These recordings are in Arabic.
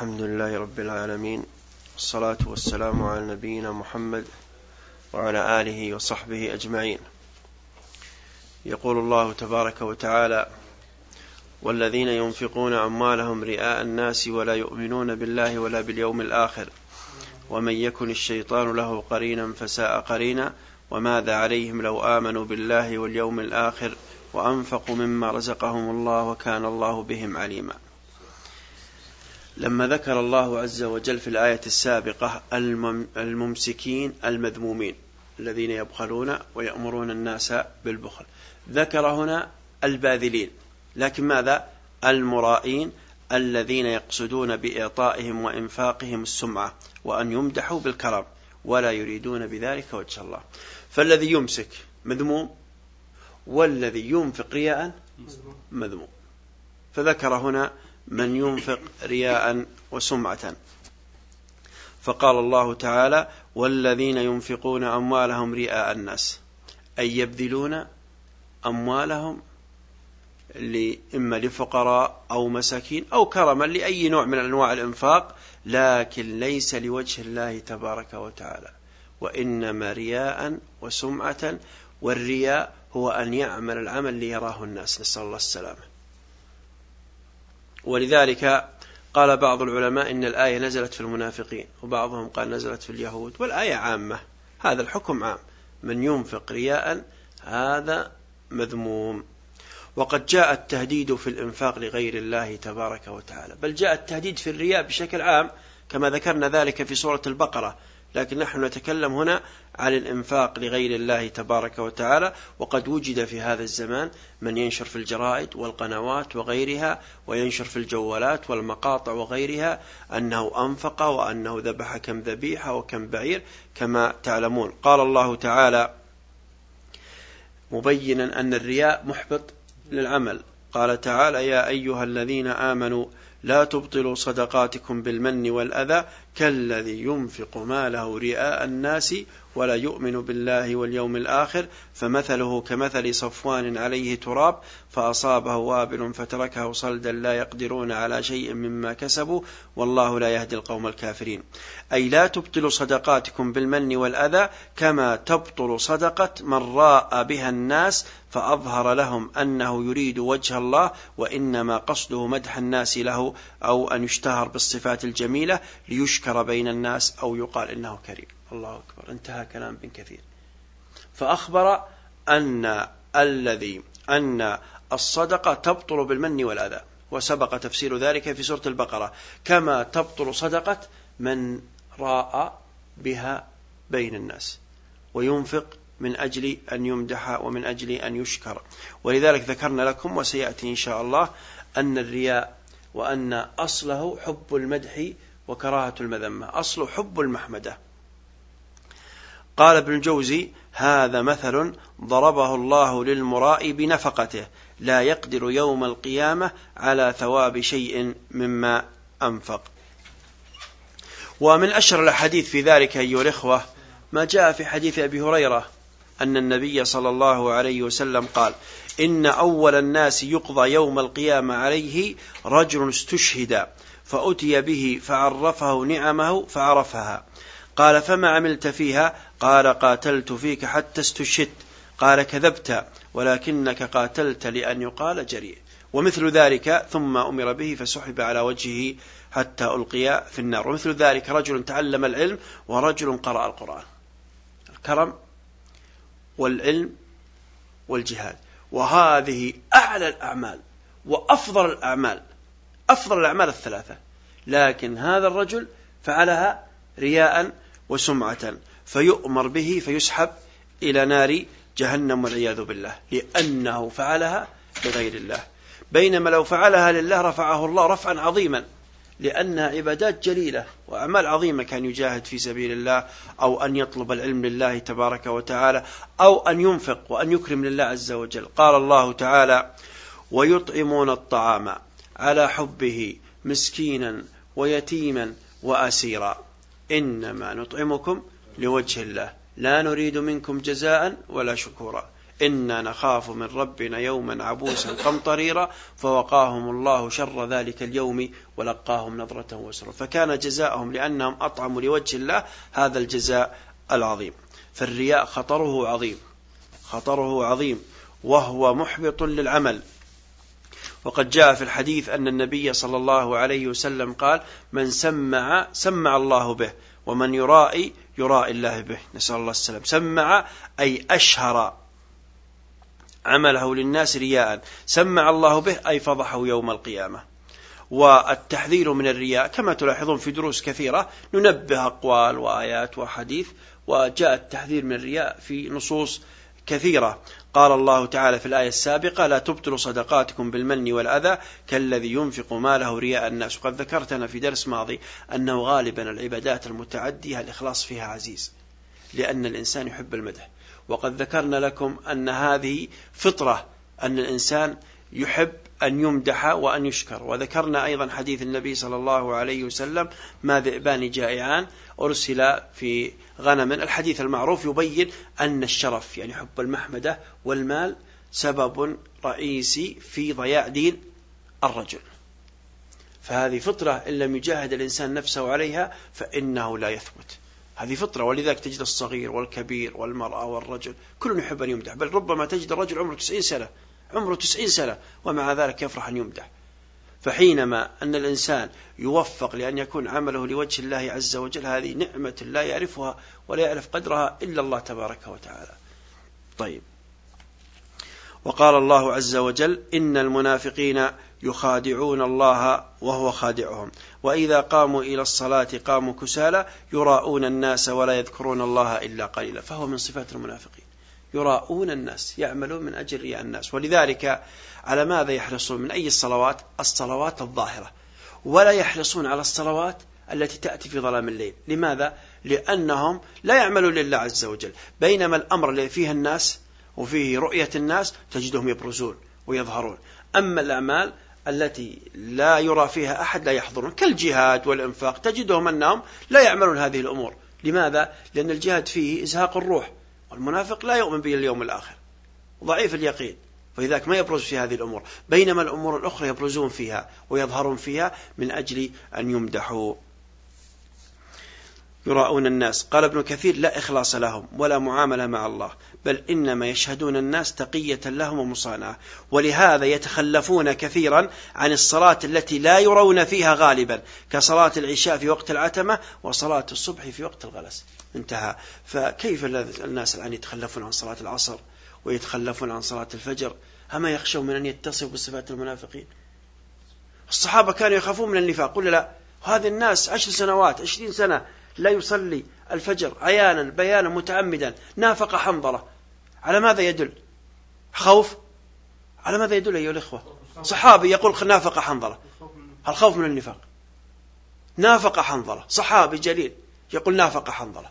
الحمد لله رب العالمين والصلاة والسلام على نبينا محمد وعلى آله وصحبه أجمعين. يقول الله تبارك وتعالى والذين ينفقون أموالهم رئاء الناس ولا يؤمنون بالله ولا باليوم الآخر ومن يكن الشيطان له قرينا فساء قرينا وماذا عليهم لو آمنوا بالله واليوم الآخر وأنفقوا مما رزقهم الله وكان الله بهم عليما. لما ذكر الله عز وجل في الآية السابقة الممسكين المذمومين الذين يبخلون ويأمرون الناس بالبخل. ذكر هنا الباذلين. لكن ماذا؟ المرائين الذين يقصدون بإعطائهم وإنفاقهم السمعة وأن يمدحوا بالكرم ولا يريدون بذلك وجه الله. فالذي يمسك مذموم والذي ينفق رياء مذموم. فذكر هنا من ينفق رياء وسمعة. فقال الله تعالى والذين ينفقون أموالهم رياء الناس أي يبذلون أموالهم إما لفقراء أو مساكين أو كرما لأي نوع من أنواع الإنفاق لكن ليس لوجه الله تبارك وتعالى. وإنما رياء وسمعة والرياء هو أن يعمل العمل ليراه الناس. نسأل الله السلامة. ولذلك قال بعض العلماء إن الآية نزلت في المنافقين وبعضهم قال نزلت في اليهود والآية عامة هذا الحكم عام من ينفق رياء هذا مذموم. وقد جاء التهديد في الإنفاق لغير الله تبارك وتعالى بل جاء التهديد في الرياء بشكل عام كما ذكرنا ذلك في سورة البقرة لكن نحن نتكلم هنا عن الإنفاق لغير الله تبارك وتعالى وقد وجد في هذا الزمان من ينشر في الجرائد والقنوات وغيرها وينشر في الجوالات والمقاطع وغيرها أنه أنفق وأنه ذبح كم ذبيحة وكم بعير كما تعلمون. قال الله تعالى مبينا أن الرياء محبط للعمل. قال تعالى يا أيها الذين آمنوا لا تبطلوا صدقاتكم بالمن والأذى كالذي ينفق ماله رئاء الناس ولا يؤمن بالله واليوم الآخر فمثله كمثل صفوان عليه تراب فأصابه وابل فتركه صلدا لا يقدرون على شيء مما كسبوا والله لا يهدي القوم الكافرين. أي لا تبطلوا صدقاتكم بالمن والأذى كما تبطل صدقة من راء بها الناس فأظهر لهم أنه يريد وجه الله وإنما قصده مدح الناس له أو أن يشتهر بالصفات الجميلة ليشكر بين الناس أو يقال إنه كريم. الله أكبر. انتهى كلام ابن كثير. فأخبر أن الذي أن الصدقة تبطل بالمن والأذى وسبق تفسير ذلك في سورة البقرة. كما تبطل صدقة من راء بها بين الناس وينفق من أجل أن يمدح ومن أجل أن يشكر. ولذلك ذكرنا لكم وسيأتي إن شاء الله أن الرياء وأن أصله حب المدح وكراهة المذمة. أصل حب المحمدة. قال ابن الجوزي هذا مثل ضربه الله للمراء بنفقته. لا يقدر يوم القيامة على ثواب شيء مما أنفق. ومن أشهر الحديث في ذلك أيها الإخوة ما جاء في حديث أبي هريرة أن النبي صلى الله عليه وسلم قال إن أول الناس يقضى يوم القيامة عليه رجل استشهد. فأتي به فعرفه نعمه فعرفها. قال فما عملت فيها؟ قال قاتلت فيك حتى استشهدت. قال كذبت ولكنك قاتلت لأن يقال جريء. ومثل ذلك ثم أمر به فسحب على وجهه حتى ألقي في النار. ومثل ذلك رجل تعلم العلم ورجل قرأ القرآن. الكرم والعلم والجهاد. وهذه أعلى الأعمال وأفضل الأعمال. أفضل الأعمال الثلاثة. لكن هذا الرجل فعلها رياء وسمعة فيؤمر به فيسحب إلى نار جهنم والعياذ بالله لأنه فعلها لغير الله. بينما لو فعلها لله رفعه الله رفعا عظيما لأنها عبادات جليلة وأعمال عظيمة كان يجاهد في سبيل الله أو أن يطلب العلم لله تبارك وتعالى أو أن ينفق وأن يكرم لله عز وجل. قال الله تعالى ويطعمون الطعام على حبه مسكينا ويتيما وأسيرا. إنما نطعمكم لوجه الله. لا نريد منكم جزاء ولا شكورا. إنا نخاف من ربنا يوما عبوسا قمطريرا فوقاهم الله شر ذلك اليوم ولقاهم نظرة وسرا فكان جزاءهم لأنهم أطعموا لوجه الله هذا الجزاء العظيم. فالرياء خطره عظيم. خطره عظيم. وهو محبط للعمل. وقد جاء في الحديث أن النبي صلى الله عليه وسلم قال من سمع سمع الله به ومن يرائي يرائي الله به. نسأل الله السلام. سمع أي أشهر عمله للناس رياء. سمع الله به أي فضحه يوم القيامة. والتحذير من الرياء كما تلاحظون في دروس كثيرة ننبه أقوال وآيات وحديث وجاء التحذير من الرياء في نصوص كثيرة. قال الله تعالى في الآية السابقة لا تبطلوا صدقاتكم بالمن والأذى كالذي ينفق ماله رياء الناس. وقد ذكرت أنا في درس ماضي أنه غالبا العبادات المتعدية الإخلاص فيها عزيز لأن الإنسان يحب المدح. وقد ذكرنا لكم أن هذه فطرة أن الإنسان يحب أن يمدح وأن يشكر. وذكرنا أيضا حديث النبي صلى الله عليه وسلم ما ذئبان جائعان أرسل في غنم. الحديث المعروف يبين أن الشرف يعني حب المحمدة والمال سبب رئيسي في ضياع دين الرجل. فهذه فطرة إن لم يجاهد الإنسان نفسه عليها فإنه لا يثبت. هذه فطرة ولذلك تجد الصغير والكبير والمرأة والرجل كل يحب أن يمدح بل ربما تجد الرجل عمره 90 سنة عمره 90 سنة ومع ذلك يفرح أن يمدح. فحينما أن الإنسان يوفق لأن يكون عمله لوجه الله عز وجل هذه نعمة لا يعرفها ولا يعرف قدرها إلا الله تبارك وتعالى. طيب. وقال الله عز وجل إن المنافقين يخادعون الله وهو خادعهم وإذا قاموا إلى الصلاة قاموا كسالى يراءون الناس ولا يذكرون الله إلا قليلا. فهو من صفات المنافقين. يراءون الناس يعملون من أجل رياء الناس. ولذلك على ماذا يحرصون؟ من أي الصلوات؟ الصلوات الظاهرة. ولا يحرصون على الصلوات التي تأتي في ظلام الليل. لماذا؟ لأنهم لا يعملون لله عز وجل. بينما الأمر الذي فيه الناس وفيه رؤية الناس تجدهم يبرزون ويظهرون. أما الأعمال التي لا يرى فيها أحد لا يحضرون. كالجهاد والإنفاق تجدهم أنهم لا يعملون هذه الأمور. لماذا؟ لأن الجهاد فيه إزهاق الروح. والمنافق لا يؤمن باليوم الآخر. ضعيف اليقين. ولذلك ما يبرز في هذه الأمور. بينما الأمور الأخرى يبرزون فيها ويظهرون فيها من أجل أن يمدحوا. يراءون الناس. قال ابن كثير لا إخلاص لهم ولا معاملة مع الله بل إنما يشهدون الناس تقية لهم ومصانعة. ولهذا يتخلفون كثيرا عن الصلاة التي لا يرون فيها غالبا كصلاة العشاء في وقت العتمة وصلاة الصبح في وقت الغلس. انتهى. فكيف الناس الآن يتخلفون عن صلاة العصر؟ ويتخلفون عن صلاة الفجر. أما يخشون من أن يتصفوا بصفات المنافقين. الصحابة كانوا يخافون من النفاق. قل لا هذه الناس عشر سنوات عشرين سنة لا يصلي الفجر عيانا بيانا متعمدا نافق حنظلة. على ماذا يدل؟ خوف؟ على ماذا يدل أيها الإخوة؟ صحابي يقول نافق حنظلة. الخوف من النفاق. نافق حنظلة. صحابي جليل يقول نافق حنظلة.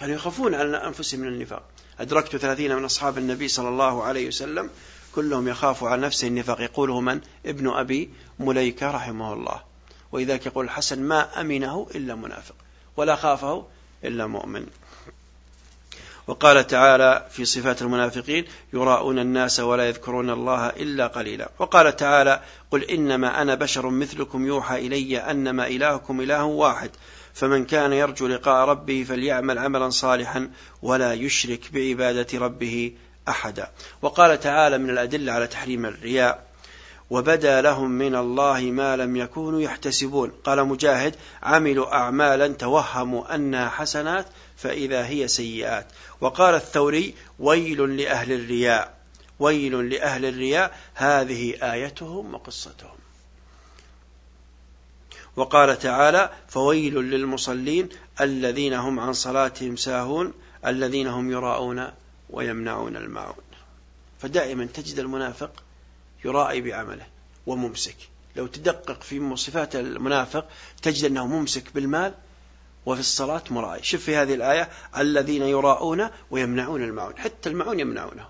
كانوا يخافون على أنفسهم من النفاق. أدركت ثلاثين من أصحاب النبي صلى الله عليه وسلم كلهم يخاف على نفسه النفاق. يقوله من؟ ابن أبي مليكة رحمه الله. ولذلك يقول الحسن ما أمنه إلا منافق ولا خافه إلا مؤمن. وقال تعالى في صفات المنافقين يراءون الناس ولا يذكرون الله إلا قليلا. وقال تعالى قل إنما أنا بشر مثلكم يوحى إلي أنما إلهكم إله واحد. فمن كان يرجو لقاء ربه فليعمل عملا صالحا ولا يشرك بعبادة ربه أحدا. وقال تعالى من الأدلة على تحريم الرياء وبدا لهم من الله ما لم يكونوا يحتسبون. قال مجاهد عملوا أعمالا توهموا أنها حسنات فإذا هي سيئات. وقال الثوري ويل لأهل الرياء. ويل لأهل الرياء هذه آيتهم وقصتهم. وقال تعالى فويل للمصلين الذين هم عن صلاتهم ساهون الذين هم يراءون ويمنعون الماعون. فدائما تجد المنافق يرائي بعمله وممسك. لو تدقق في صفات المنافق تجد أنه ممسك بالمال وفي الصلاة مرائي. شوف في هذه الآية الذين يراءون ويمنعون المعون حتى المعون يمنعونه.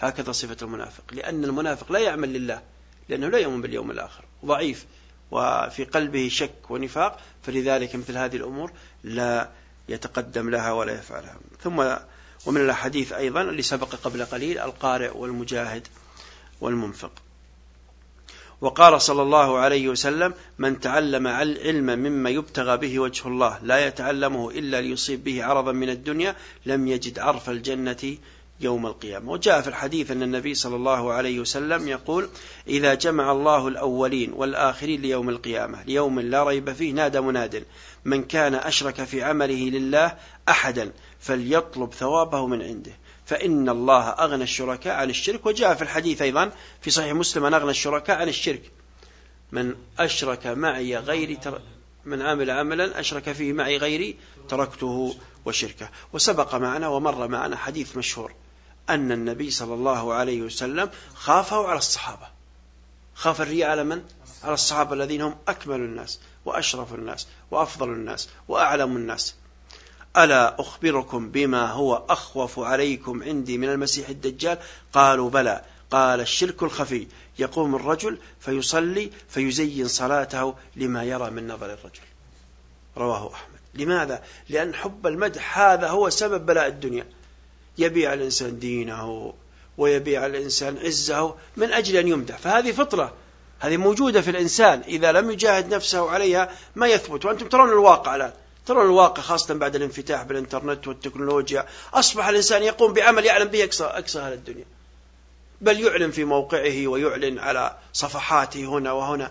هكذا صفة المنافق. لأن المنافق لا يعمل لله لأنه لا يؤمن باليوم الآخر. ضعيف وفي قلبه شك ونفاق فلذلك مثل هذه الأمور لا يتقدم لها ولا يفعلها. ثم ومن الأحاديث أيضا اللي سبق قبل قليل القارئ والمجاهد والمنفق. وقال صلى الله عليه وسلم من تعلم علما مما يبتغى به وجه الله لا يتعلمه إلا ليصيب به عرضا من الدنيا لم يجد عرف الجنة يوم القيامة. وجاء في الحديث أن النبي صلى الله عليه وسلم يقول إذا جمع الله الأولين والآخرين ليوم القيامة ليوم لا ريب فيه نادى مناد من كان أشرك في عمله لله أحدا فليطلب ثوابه من عنده. فإن الله أغنى الشركاء عن الشرك. وجاء في الحديث أيضا في صحيح مسلم أن أغنى الشركاء عن الشرك. من أشرك معي غير تر... من عمل عملا أشرك فيه معي غيري تركته وشركه. وسبق معنا ومر معنا حديث مشهور. أن النبي صلى الله عليه وسلم خافه على الصحابة. خاف الرياء على من؟ على الصحابة الذين هم أكمل الناس وأشرف الناس وأفضل الناس وأعلم الناس. ألا أخبركم بما هو أخوف عليكم عندي من المسيح الدجال؟ قالوا بلى. قال الشرك الخفي. يقوم الرجل فيصلي فيزين صلاته لما يرى من نظر الرجل. رواه أحمد. لماذا؟ لأن حب المدح هذا هو سبب بلاء الدنيا. يبيع الإنسان دينه ويبيع الإنسان عزه من أجل أن يمدح. فهذه فطرة هذه موجودة في الإنسان. إذا لم يجاهد نفسه عليها ما يثبت. وأنتم ترون الواقع الآن. ترون الواقع خاصة بعد الانفتاح بالإنترنت والتكنولوجيا. أصبح الإنسان يقوم بعمل يعلم به أقصى, أقصى أهل الدنيا. بل يعلن في موقعه ويعلن على صفحاته هنا وهنا.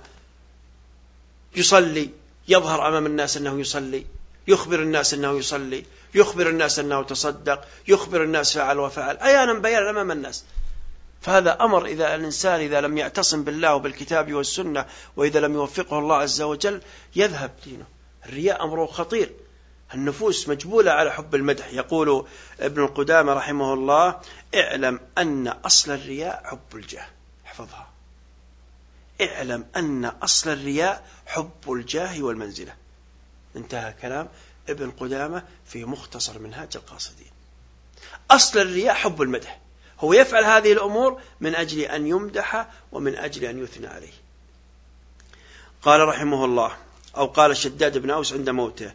يصلي يظهر أمام الناس أنه يصلي. يخبر الناس أنه يصلي يخبر الناس أنه تصدق يخبر الناس فعل وفعل أيانا بيانا أمام الناس. فهذا أمر إذا الإنسان إذا لم يعتصم بالله وبالكتاب والسنة وإذا لم يوفقه الله عز وجل يذهب دينه. الرياء أمره خطير. النفوس مجبولة على حب المدح. يقول ابن القدامى رحمه الله اعلم أن أصل الرياء حب الجاه. احفظها. اعلم أن أصل الرياء حب الجاه والمنزلة. انتهى كلام ابن قدامة في مختصر منهاج القاصدين. أصل الرياء حب المدح. هو يفعل هذه الأمور من أجل أن يمدح ومن أجل أن يثنى عليه. قال رحمه الله أو قال شداد بن أوس عند موته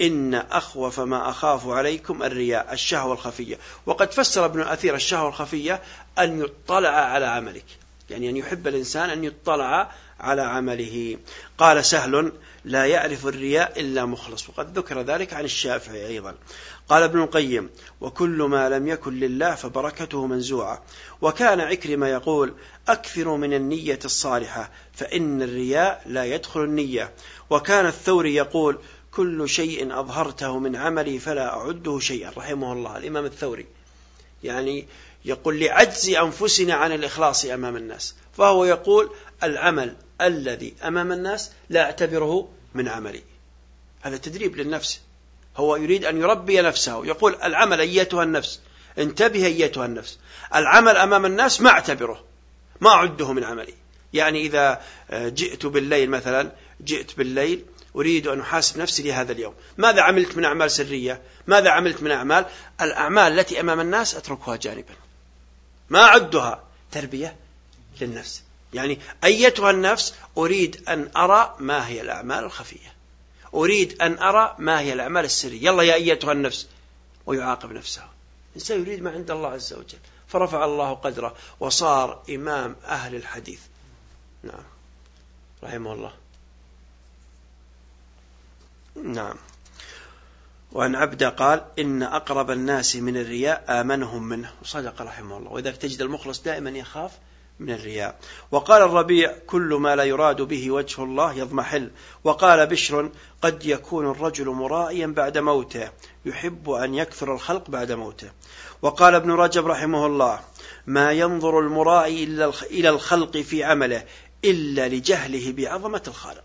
إن أخوف ما أخاف عليكم الرياء الشهوة الخفية. وقد فسر ابن الأثير الشهوة الخفية أن يطلع على عملك. يعني أن يحب الإنسان أن يطلع على عمله. قال سهل لا يعرف الرياء إلا مخلص. وقد ذكر ذلك عن الشافعي أيضا. قال ابن القيم وكل ما لم يكن لله فبركته منزوعة. وكان عكرمة يقول أكثروا من النية الصالحة فإن الرياء لا يدخل النية. وكان الثوري يقول كل شيء أظهرته من عملي فلا أعده شيئا. رحمه الله الإمام الثوري. يعني يقول لعجز أنفسنا عن الإخلاص أمام الناس. فهو يقول العمل الذي أمام الناس لا أعتبره من عملي. هذا تدريب للنفس. هو يريد أن يربي نفسه. يقول العمل أيتها النفس. انتبه أيتها النفس. العمل أمام الناس ما أعتبره. ما أعده من عملي. يعني إذا جئت بالليل مثلا جئت بالليل أريد أن أحاسب نفسي لهذا اليوم. ماذا عملت من أعمال سرية؟ ماذا عملت من أعمال؟ الأعمال التي أمام الناس أتركها جانبا. ما أعدها. تربية للنفس. يعني أيتها النفس أريد أن أرى ما هي الأعمال الخفية. أريد أن أرى ما هي الأعمال السرية. يلا يا أيتها النفس. ويعاقب نفسه. الإنسان يريد ما عند الله عز وجل. فرفع الله قدره وصار إمام أهل الحديث. نعم. رحمه الله. نعم. وعن عبده قال إن أقرب الناس من الرياء آمنهم منه. وصدق رحمه الله. وإذا تجد المخلص دائما يخاف من الرياء. وقال الربيع كل ما لا يراد به وجه الله يضمحل. وقال بشر قد يكون الرجل مرائيا بعد موته يحب أن يكثر الخلق بعد موته. وقال ابن رجب رحمه الله ما ينظر المرائي إلى الخلق في عمله إلا لجهله بعظمة الخالق.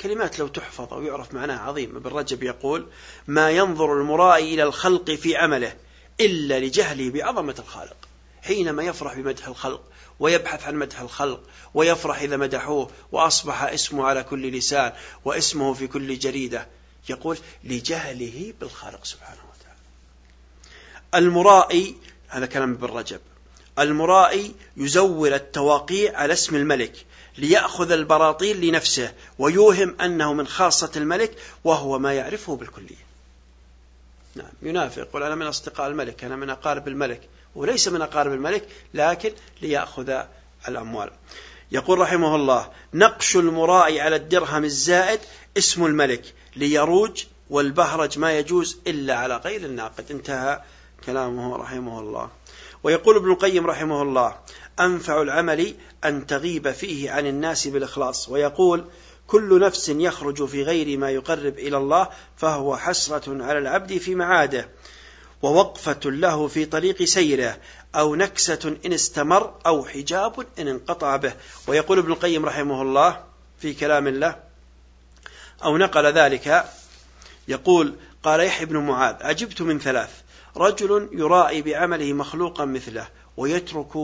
كلمات لو تحفظ أو يعرف معناها عظيم. ابن رجب يقول ما ينظر المرائي إلى الخلق في عمله إلا لجهله بعظمة الخالق. حينما يفرح بمدح الخلق ويبحث عن مدح الخلق ويفرح إذا مدحوه وأصبح اسمه على كل لسان واسمه في كل جريدة. يقول لجهله بالخالق سبحانه وتعالى. المرائي هذا كلام ابن رجب. المرائي يزور التواقيع على اسم الملك ليأخذ البراطيل لنفسه ويوهم أنه من خاصة الملك وهو ما يعرفه بالكلية. نعم ينافق. يقول أنا من أصدقاء الملك أنا من أقارب الملك. وليس من أقارب الملك لكن ليأخذ الأموال. يقول رحمه الله نقش المراء على الدرهم الزائد اسم الملك ليروج والبهرج ما يجوز إلا على غير الناقد. انتهى كلامه رحمه الله. ويقول ابن القيم رحمه الله أنفع العمل أن تغيب فيه عن الناس بالإخلاص. ويقول كل نفس يخرج في غير ما يقرب إلى الله فهو حسرة على العبد في معاده. ووقفة له في طريق سيره أو نكسة إن استمر أو حجاب إن انقطع به. ويقول ابن القيم رحمه الله في كلام الله أو نقل ذلك يقول قال يحيى بن معاذ عجبت من ثلاث. رجل يرائي بعمله مخلوقا مثله ويترك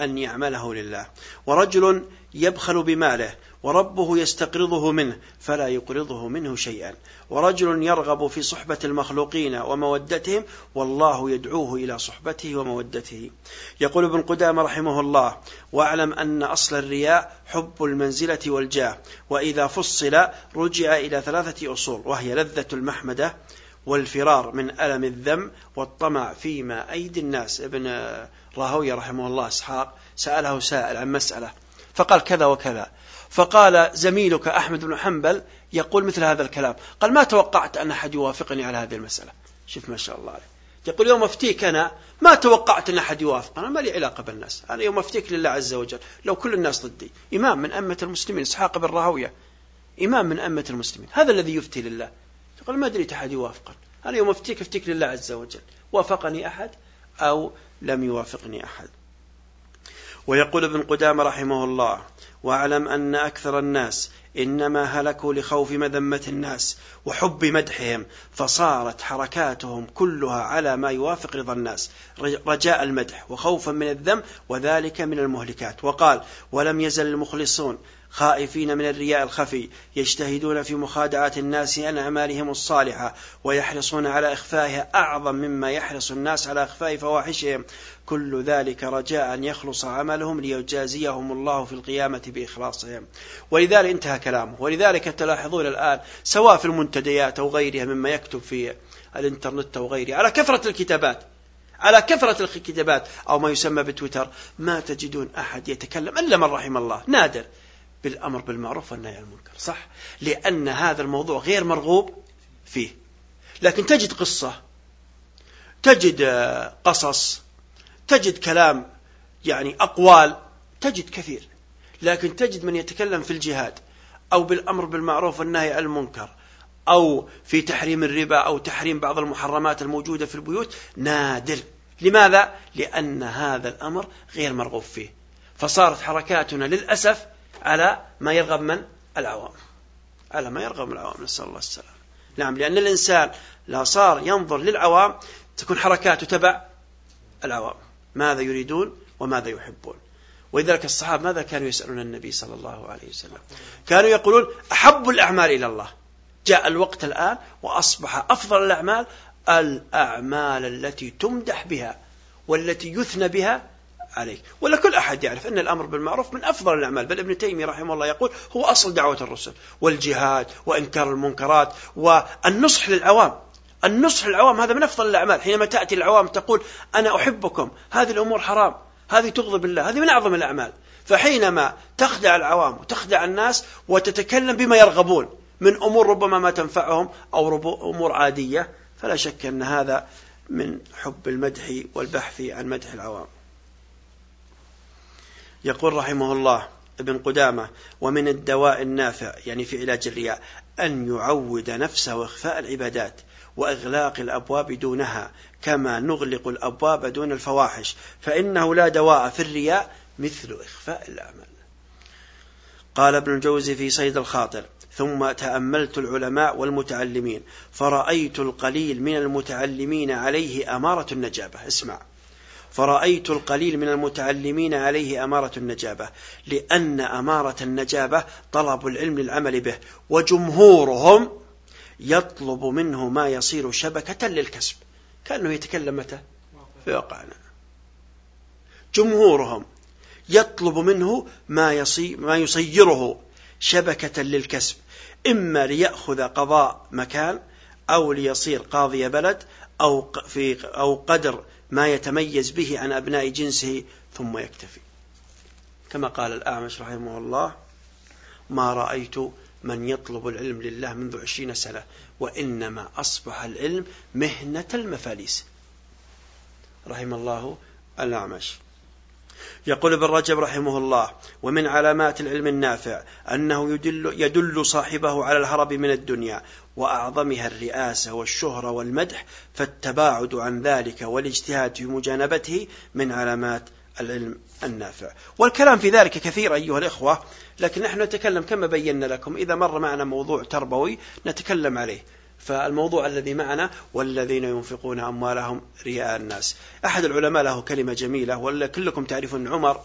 أن يعمله لله. ورجل يبخل بماله وربه يستقرضه منه فلا يقرضه منه شيئا. ورجل يرغب في صحبة المخلوقين ومودتهم والله يدعوه إلى صحبته ومودته. يقول ابن قدامة رحمه الله واعلم أن أصل الرياء حب المنزلة والجاه وإذا فصل رجع إلى ثلاثة أصول وهي لذة المحمدة والفرار من ألم الذم والطمع فيما أيدي الناس. ابن راهوية رحمه الله إسحاق سأله سائل عن مسألة فقال كذا وكذا. فقال زميلك أحمد بن حنبل يقول مثل هذا الكلام. قال ما توقعت أن أحد يوافقني على هذه المسألة؟ شوف ما شاء الله عليه. يقول يوم أفتيك أنا ما توقعت أن أحد يوافق؟ أنا ما لي علاقة بالناس. أنا يوم أفتيك لله عز وجل. لو كل الناس ضدي. إمام من أمة المسلمين إسحاق بن راهوية. إمام من أمة المسلمين. هذا الذي يفتي لله. يقول ما أدري أحد يوافقني أنا يوم أفتيك أفتيك لله عز وجل. وافقني أحد أو لم يوافقني أحد؟ ويقول ابن قدامة رحمه الله واعلم أن أكثر الناس إنما هلكوا لخوف مذمة الناس وحب مدحهم فصارت حركاتهم كلها على ما يوافق رضا الناس رجاء المدح وخوفا من الذم وذلك من المهلكات. وقال ولم يزل المخلصون خائفين من الرياء الخفي يجتهدون في مخادعة الناس عن أعمالهم الصالحة ويحرصون على إخفائها أعظم مما يحرص الناس على إخفاء فواحشهم. كل ذلك رجاء أن يخلص عملهم ليجازيهم الله في القيامة بإخلاصهم. ولذلك انتهى كلامه. ولذلك تلاحظون الآن سواء في المنتديات أو غيرها مما يكتب في الإنترنت أو غيره على كثرة الكتابات على كثرة الكتابات أو ما يسمى بتويتر ما تجدون أحد يتكلم إلا من رحم الله. نادر. بالأمر بالمعروف والنهي عن المنكر صح؟ لأن هذا الموضوع غير مرغوب فيه. لكن تجد قصة تجد قصص تجد كلام يعني أقوال تجد كثير. لكن تجد من يتكلم في الجهاد أو بالأمر بالمعروف والنهي عن المنكر أو في تحريم الربا أو تحريم بعض المحرمات الموجودة في البيوت نادر. لماذا؟ لأن هذا الأمر غير مرغوب فيه. فصارت حركاتنا للأسف على ما يرغب من العوام. على ما يرغب من العوام نسأل الله السلام نعم لأن الإنسان لا صار ينظر للعوام تكون حركاته تبع العوام. ماذا يريدون وماذا يحبون. ولذلك الصحابة ماذا كانوا يسألون النبي صلى الله عليه وسلم؟ كانوا يقولون أحب الأعمال إلى الله. جاء الوقت الآن وأصبح أفضل الأعمال الأعمال التي تمدح بها والتي يثنى بها عليك. ولا كل أحد يعرف أن الأمر بالمعروف من أفضل الأعمال. بل ابن تيمية رحمه الله يقول هو أصل دعوة الرسل والجهاد وإنكار المنكرات والنصح للعوام. النصح للعوام هذا من أفضل الأعمال. حينما تأتي العوام تقول أنا أحبكم هذه الأمور حرام هذه تغضب الله هذه من أعظم الأعمال. فحينما تخدع العوام وتخدع الناس وتتكلم بما يرغبون من أمور ربما ما تنفعهم أو أمور عادية فلا شك أن هذا من حب المدح والبحث عن مدح العوام. يقول رحمه الله ابن قدامة ومن الدواء النافع يعني في علاج الرياء أن يعود نفسه إخفاء العبادات وإغلاق الأبواب دونها كما نغلق الأبواب دون الفواحش فإنه لا دواء في الرياء مثل إخفاء الأعمال. قال ابن الجوزي في صيد الخاطر ثم تأملت العلماء والمتعلمين فرأيت القليل من المتعلمين عليه أمارة النجابة. اسمع. فرأيت القليل من المتعلمين عليه أمارة النجابة لأن أمارة النجابة طلب العلم للعمل به وجمهورهم يطلب منه ما يصير شبكة للكسب. كأنه يتكلم متى؟ في واقعنا. جمهورهم يطلب منه ما, يصي ما يصيره شبكة للكسب إما ليأخذ قضاء مكان أو ليصير قاضي بلد أو, في أو قدر ما يتميز به عن أبناء جنسه ثم يكتفي. كما قال الأعمش رحمه الله ما رأيت من يطلب العلم لله منذ عشرين سنة وإنما أصبح العلم مهنة المفاليس. رحم الله الأعمش. يقول ابن رجب رحمه الله ومن علامات العلم النافع أنه يدل, يدل صاحبه على الهرب من الدنيا وأعظمها الرئاسة والشهرة والمدح فالتباعد عن ذلك والاجتهاد في مجانبته من علامات العلم النافع. والكلام في ذلك كثير أيها الإخوة لكن نحن نتكلم كما بينا لكم. إذا مر معنا موضوع تربوي نتكلم عليه. فالموضوع الذي معنا والذين ينفقون أموالهم رياء الناس. أحد العلماء له كلمة جميلة ولا كلكم تعرفون عمر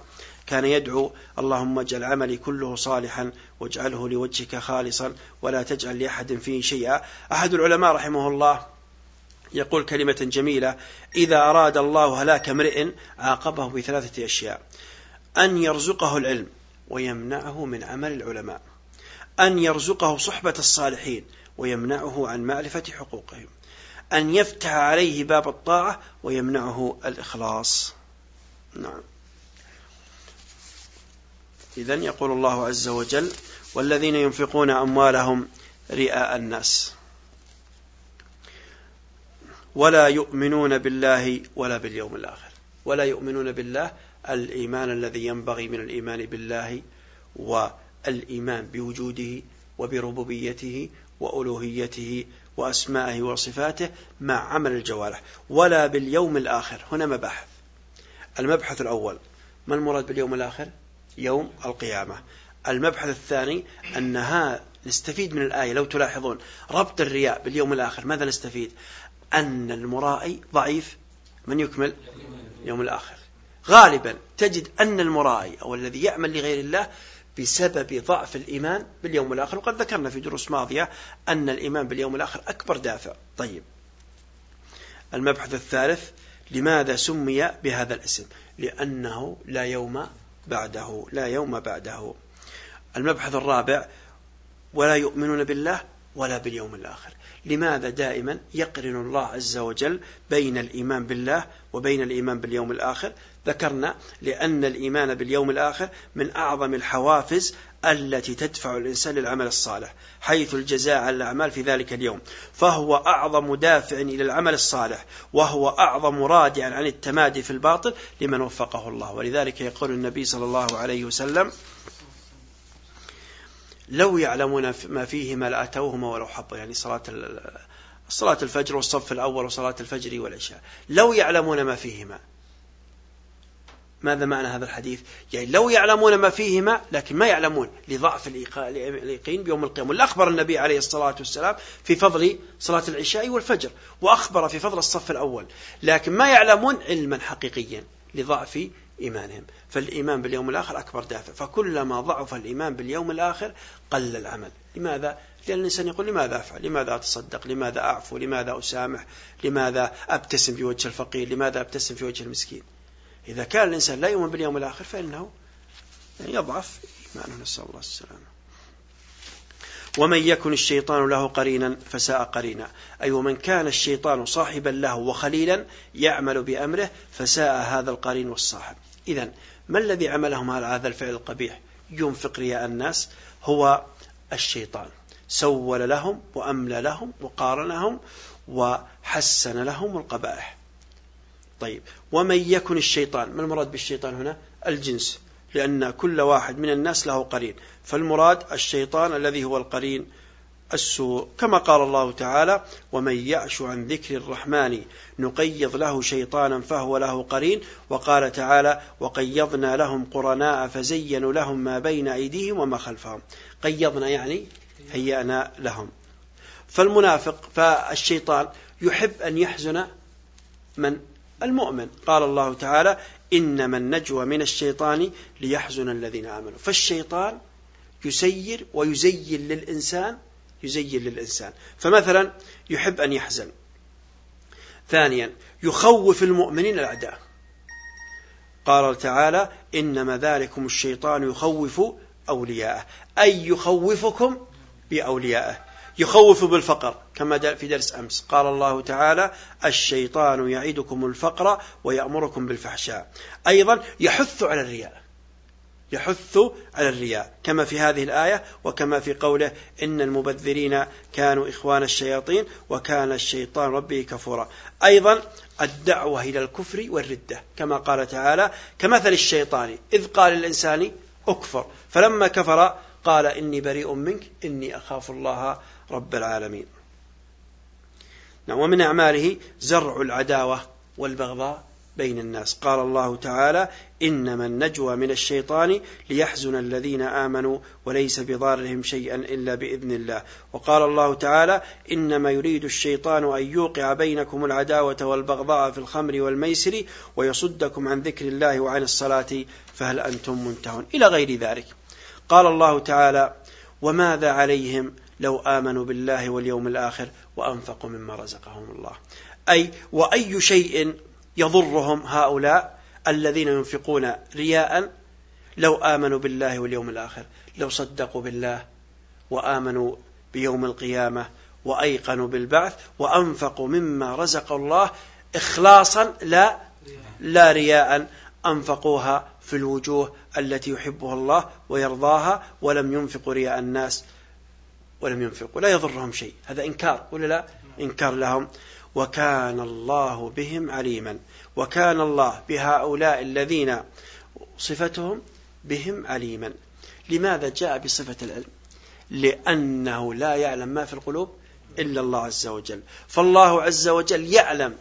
كان يدعو اللهم اجعل عملي كله صالحا واجعله لوجهك خالصا ولا تجعل لأحد فيه شيئا. أحد العلماء رحمه الله يقول كلمة جميلة إذا أراد الله هلاك امرئ عاقبه بثلاثة أشياء أن يرزقه العلم ويمنعه من عمل العلماء أن يرزقه صحبة الصالحين ويمنعه عن معرفة حقوقهم. أن يفتح عليه باب الطاعة ويمنعه الإخلاص. نعم. إذا يقول الله عز وجل والذين ينفقون أموالهم رئاء الناس. ولا يؤمنون بالله ولا باليوم الآخر. ولا يؤمنون بالله الإيمان الذي ينبغي من الإيمان بالله والإيمان بوجوده وبربوبيته وألوهيته وأسمائه وصفاته مع عمل الجوارح ولا باليوم الآخر. هنا مباحث. المبحث الأول ما المراد باليوم الآخر؟ يوم القيامة. المبحث الثاني أنها نستفيد من الآية لو تلاحظون ربط الرياء باليوم الآخر ماذا نستفيد؟ أن المرائي ضعيف. من يكمل؟ يوم الآخر. غالبا تجد أن المرائي أو الذي يعمل لغير الله بسبب ضعف الإيمان باليوم الآخر. وقد ذكرنا في دروس ماضية أن الإيمان باليوم الآخر أكبر دافع. طيب. المبحث الثالث لماذا سمي بهذا الاسم؟ لأنه لا يوم بعده لا يوم بعده. المبحث الرابع ولا يؤمنون بالله ولا باليوم الآخر. لماذا دائما يقرن الله عز وجل بين الإيمان بالله وبين الإيمان باليوم الآخر؟ ذكرنا لأن الإيمان باليوم الآخر من أعظم الحوافز التي تدفع الإنسان للعمل الصالح حيث الجزاء على الأعمال في ذلك اليوم. فهو أعظم دافع إلى العمل الصالح وهو أعظم رادع عن التمادي في الباطل لمن وفقه الله. ولذلك يقول النبي صلى الله عليه وسلم لو يعلمون ما فيهما لأتوهما ولو حبوا يعني صلاة صلاة الفجر والصف الأول وصلاة الفجر والعشاء. لو يعلمون ما فيهما ماذا معنى هذا الحديث؟ يعني لو يعلمون ما فيهما لكن ما يعلمون لضعف اليقين بيوم القيامة. واللي أخبر النبي عليه الصلاة والسلام في فضل صلاة العشاء والفجر وأخبر في فضل الصف الأول. لكن ما يعلمون علما حقيقيا لضعف إيمانهم. فالإيمان باليوم الآخر أكبر دافع. فكلما ضعف الإيمان باليوم الآخر قل العمل. لماذا؟ لأن الإنسان يقول لماذا أفعل؟ لماذا أتصدق؟ لماذا أعفو؟ لماذا أسامح؟ لماذا أبتسم في وجه الفقير؟ لماذا أبتسم في وجه المسكين؟ إذا كان الإنسان لا يؤمن باليوم الآخر فإنه يضعف إيمانه. نسأل الله السلامة. ومن يكن الشيطان له قرينا فساء قرينا. أي ومن كان الشيطان صاحبا له وخليلا يعمل بأمره فساء هذا القرين والصاحب. إذا ما الذي عملهم على هذا الفعل القبيح؟ ينفق رياء الناس. هو الشيطان. سول لهم وأملى لهم وقارنهم وحسن لهم القبائح. طيب. ومن يكن الشيطان ما المراد بالشيطان هنا؟ الجنس. لأن كل واحد من الناس له قرين. فالمراد الشيطان الذي هو القرين السوء. كما قال الله تعالى ومن يعش عن ذكر الرحمن نقيض له شيطانا فهو له قرين. وقال تعالى وقيضنا لهم قرناء فزينوا لهم ما بين أيديهم وما خلفهم. قيضنا يعني هيأنا لهم. فالمنافق فالشيطان يحب أن يحزن من؟ المؤمن. قال الله تعالى إنما النجوى من الشيطان ليحزن الذين آمنوا. فالشيطان يسير ويزين للإنسان يزين للإنسان. فمثلا يحب أن يحزن. ثانيا يخوف المؤمنين الأعداء. قال تعالى إنما ذلكم الشيطان يخوف أولياءه. أي يخوفكم بأوليائه. يخوف بالفقر كما في درس أمس. قال الله تعالى الشيطان يعدكم الفقر ويأمركم بالفحشاء. أيضا يحث على الرياء. يحث على الرياء. كما في هذه الآية وكما في قوله إن المبذرين كانوا إخوان الشياطين وكان الشيطان ربه كفورا. أيضا الدعوة إلى الكفر والردة. كما قال تعالى كمثل الشيطان إذ قال الإنسان أكفر. فلما كفر قال إني بريء منك إني أخاف الله رب العالمين. نعم ومن أعماله زرع العداوة والبغضاء بين الناس. قال الله تعالى إنما النجوى من الشيطان ليحزن الذين آمنوا وليس بضارهم شيئا إلا بإذن الله. وقال الله تعالى إنما يريد الشيطان أن يوقع بينكم العداوة والبغضاء في الخمر والميسر ويصدكم عن ذكر الله وعن الصلاة فهل أنتم منتهون؟ إلى غير ذلك. قال الله تعالى وماذا عليهم لو آمنوا بالله واليوم الآخر وأنفقوا مما رزقهم الله. أي وأي شيء يضرهم هؤلاء الذين ينفقون رياء لو آمنوا بالله واليوم الآخر لو صدقوا بالله وآمنوا بيوم القيامة وأيقنوا بالبعث وأنفقوا مما رزق الله إخلاصا لا لا رياء أنفقوها في الوجوه التي يحبها الله ويرضاها ولم ينفقوا رياء الناس. ولم ينفقوا لا يضرهم شيء. هذا إنكار ولا لا؟ إنكار لهم. وكان الله بهم عليما. وكان الله بهؤلاء الذين صفتهم بهم عليما. لماذا جاء بصفة العلم؟ لأنه لا يعلم ما في القلوب إلا الله عز وجل. فالله عز وجل يعلم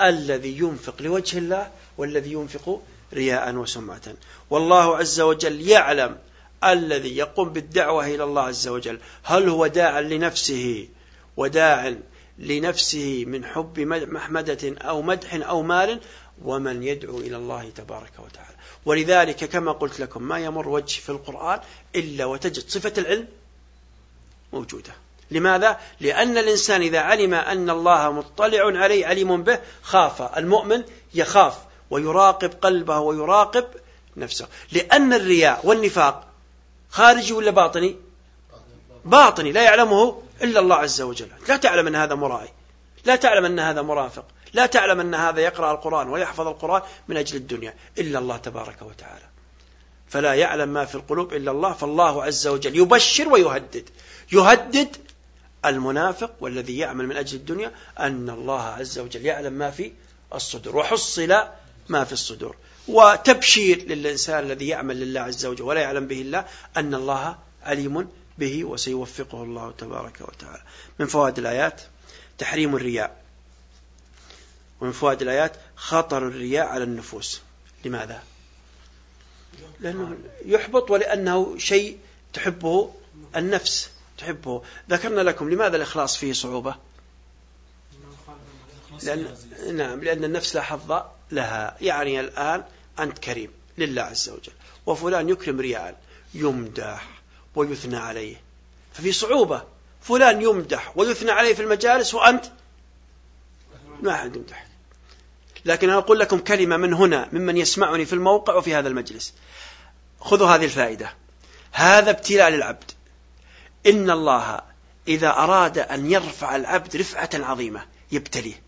الذي ينفق لوجه الله والذي ينفق رياء وسمعة. والله عز وجل يعلم الذي يقوم بالدعوة إلى الله عز وجل. هل هو داع لنفسه؟ وداع لنفسه من حب محمدة أو مدح أو مال ومن يدعو إلى الله تبارك وتعالى. ولذلك كما قلت لكم ما يمر وجه في القرآن إلا وتجد صفة العلم موجودة. لماذا؟ لأن الإنسان إذا علم أن الله مطلع عليه عليم به خاف. المؤمن يخاف ويراقب قلبه ويراقب نفسه. لأن الرياء والنفاق خارجي ولا باطني؟ باطني لا يعلمه إلا الله عز وجل. لا تعلم أن هذا مرائي. لا تعلم أن هذا مرافق. لا تعلم أن هذا يقرأ القرآن ويحفظ القرآن من أجل الدنيا. إلا الله تبارك وتعالى. فلا يعلم ما في القلوب إلا الله فالله عز وجل يبشر ويهدد. يهدد المنافق والذي يعمل من أجل الدنيا أن الله عز وجل يعلم ما في الصدور وحصل ما في الصدور. وتبشير للإنسان الذي يعمل لله عز وجل. ولا يعلم به الله أن الله عليم به وسيوفقه الله تبارك وتعالى. من فوائد الآيات تحريم الرياء. ومن فوائد الآيات خطر الرياء على النفوس. لماذا؟ لأنه يحبط ولأنه شيء تحبه النفس تحبه. ذكرنا لكم لماذا الإخلاص فيه صعوبة؟ لأن نعم لأن النفس لا حظ لها يعني الآن أنت كريم لله عز وجل. وفلان يكرم رياء يمدح ويثنى عليه. ففي صعوبة. فلان يمدح ويثنى عليه في المجالس وأنت ما أحد يمدح لكن أنا أقول لكم كلمة من هنا ممن يسمعني في الموقع وفي هذا المجلس. خذوا هذه الفائدة. هذا ابتلاء للعبد. إن الله إذا أراد أن يرفع العبد رفعة عظيمة يبتليه.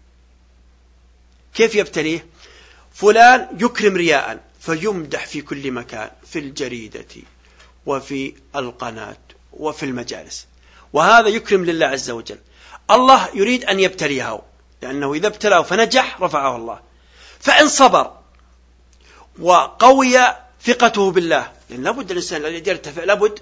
كيف يبتليه؟ فلان يكرم رياء فيمدح في كل مكان في الجريدة وفي القناة وفي المجالس. وهذا يكرم لله عز وجل. الله يريد أن يبتليه لأنه إذا ابتلاه فنجح رفعه الله. فإن صبر وقوي ثقته بالله لأن لابد الإنسان الذي يرتفع لابد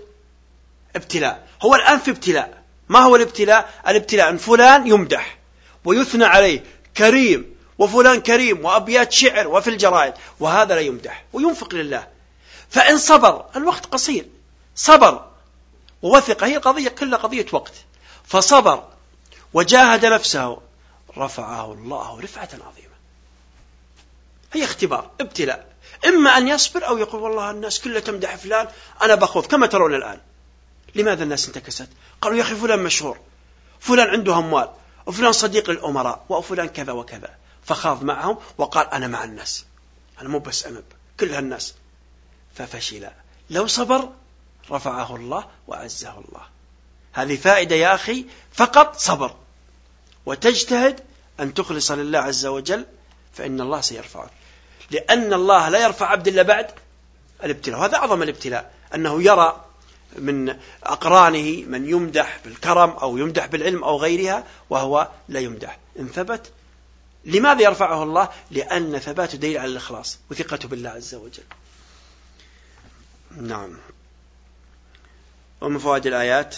ابتلاء. هو الآن في ابتلاء. ما هو الابتلاء؟ الابتلاء أن فلان يمدح ويثنى عليه كريم وفلان كريم وأبيات شعر وفي الجرائد وهذا لا يمدح وينفق لله. فإن صبر الوقت قصير. صبر ووثق هي قضية كلها قضية وقت. فصبر وجاهد نفسه رفعه الله رفعة عظيمة. هي اختبار ابتلاء. إما أن يصبر أو يقول والله الناس كلها تمدح فلان أنا بخوض كما ترون الآن. لماذا الناس انتكست؟ قالوا يا أخي فلان مشهور فلان عنده أموال وفلان صديق للأمراء وفلان كذا وكذا. فخاض معهم وقال أنا مع الناس. أنا مو بس أنا كل هالناس. ففشل. لو صبر رفعه الله وعزه الله. هذه فائدة يا أخي فقط صبر. وتجتهد أن تخلص لله عز وجل فإن الله سيرفعك. لأن الله لا يرفع عبد إلا بعد الابتلاء. وهذا أعظم الابتلاء. أنه يرى من أقرانه من يمدح بالكرم أو يمدح بالعلم أو غيرها وهو لا يمدح. إن ثبت لماذا يرفعه الله؟ لأن ثباته دليل على الإخلاص وثقته بالله عز وجل. نعم. ومن فوائد الآيات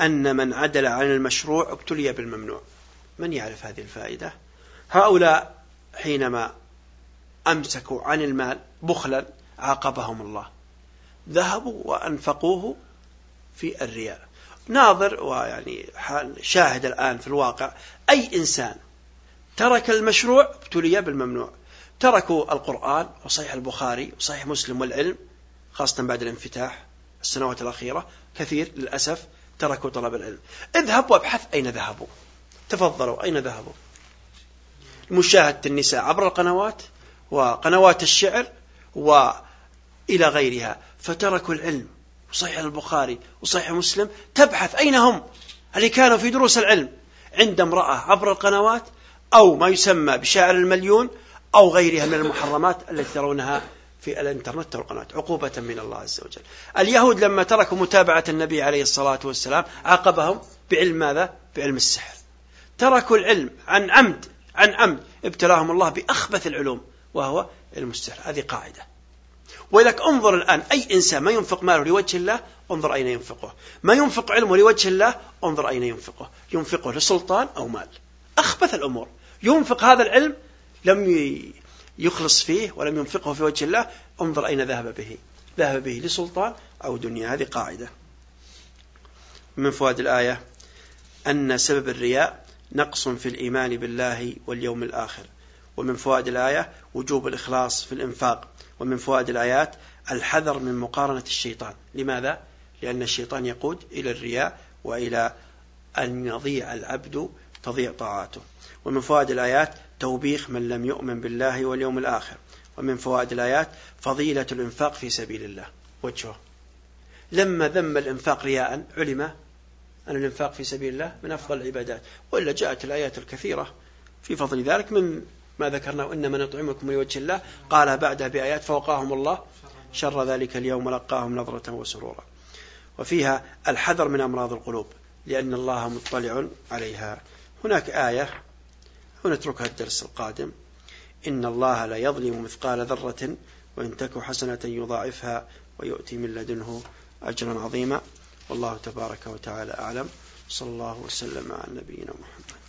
أن من عدل عن المشروع ابتلي بالممنوع. من يعرف هذه الفائدة؟ هؤلاء حينما أمسكوا عن المال بخلا عاقبهم الله. ذهبوا وأنفقوه في الرياء. ناظر ويعني شاهد الآن في الواقع أي إنسان ترك المشروع ابتلي بالممنوع. تركوا القرآن وصحيح البخاري وصحيح مسلم والعلم خاصة بعد الانفتاح السنوات الأخيرة كثير للأسف تركوا طلب العلم. اذهب وابحث أين ذهبوا. تفضلوا أين ذهبوا؟ مشاهدة النساء عبر القنوات وقنوات الشعر وإلى غيرها. فتركوا العلم وصحيح البخاري وصحيح مسلم تبحث أين هم؟ اللي كانوا في دروس العلم؟ عند امرأة عبر القنوات أو ما يسمى بشاعر المليون أو غيرها من المحرمات التي ترونها في الإنترنت والقناة عقوبة من الله عز وجل. اليهود لما تركوا متابعة النبي عليه الصلاة والسلام عاقبهم بعلم ماذا؟ بعلم السحر. تركوا العلم عن عمد عن عمد ابتلاهم الله بأخبث العلوم وهو علم السحر. هذه قاعدة. ولك انظر الآن أي إنسان ما ينفق ماله لوجه الله انظر أين ينفقه. ما ينفق علمه لوجه الله انظر أين ينفقه. ينفقه لسلطان أو مال. أخبث الأمور. ينفق هذا العلم لم يخلص فيه ولم ينفقه في وجه الله انظر أين ذهب به. ذهب به لسلطان أو دنيا. هذه قاعدة. من فوائد الآية أن سبب الرياء نقص في الإيمان بالله واليوم الآخر. ومن فوائد الآية وجوب الإخلاص في الإنفاق. ومن فوائد الآيات الحذر من مقارنة الشيطان. لماذا؟ لأن الشيطان يقود إلى الرياء وإلى أن يضيع العبد تضيع طاعاته. ومن فوائد الآيات توبيخ من لم يؤمن بالله واليوم الآخر. ومن فوائد الآيات فضيلة الإنفاق في سبيل الله. وجهه. لما ذم الإنفاق رياء علم أن الإنفاق في سبيل الله من أفضل العبادات. وإلا جاءت الآيات الكثيرة في فضل ذلك من ما ذكرنا إنما نطعمكم لوجه الله. قال بعدها بآيات فوقاهم الله. شر ذلك اليوم لقاهم نظرة وسرورا. وفيها الحذر من أمراض القلوب لأن الله مطلع عليها. هناك آية ونتركها الدرس القادم. إن الله لا يظلم مثقال ذرة وإن تك حسنة يضاعفها ويؤتي من لدنه أجرا عظيما. والله تبارك وتعالى أعلم. صلى الله وسلم على نبينا محمد.